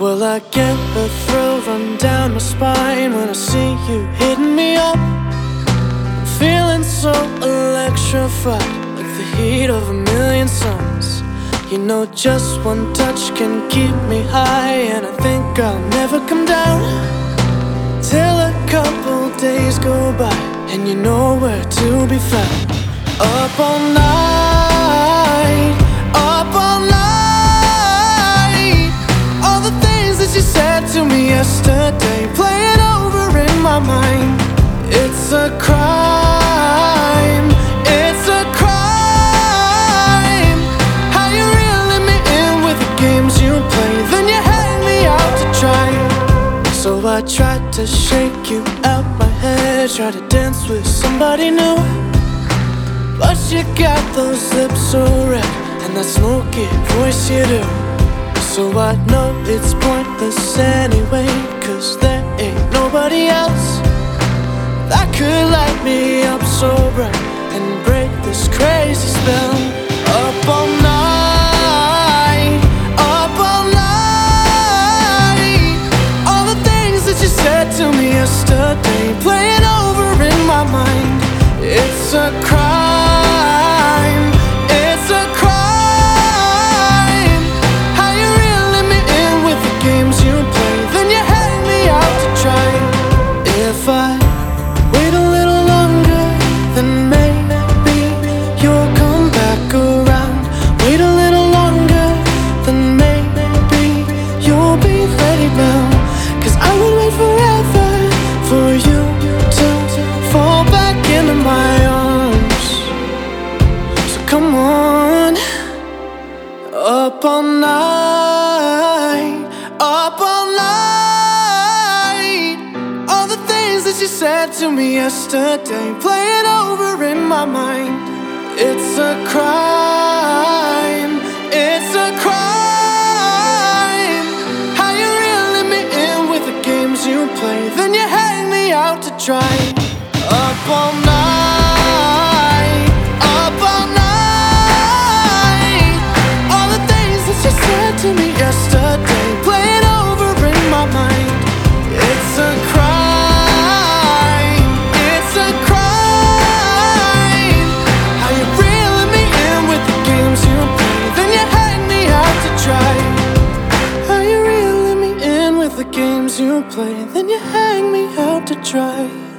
Well, I get the thrill run down my spine when I see you hitting me up. I'm feeling so electrified, like the heat of a million suns. You know, just one touch can keep me high, and I think I'll never come down till a couple days go by, and you know where to be found. Up all night, to me yesterday, playing over in my mind. It's a crime, it's a crime. How you reeling me in with the games you play, then you hang me out to dry. So I tried to shake you out my head, try to dance with somebody new. But you got those lips so red, and that smoky voice you do. So I know it's pointless anyway, cause there ain't nobody else that could light me up so bright and break this crazy spell. Up all night, up all night. All the things that you said to me yesterday, playing over in my mind. It's a crime, come on, up all night, up all night. All the things that you said to me yesterday, playing over in my mind. It's a crime, it's a crime. How you reeling me in with the games you play, then you hang me out to dry. Up all night, play, then you hang me out to dry.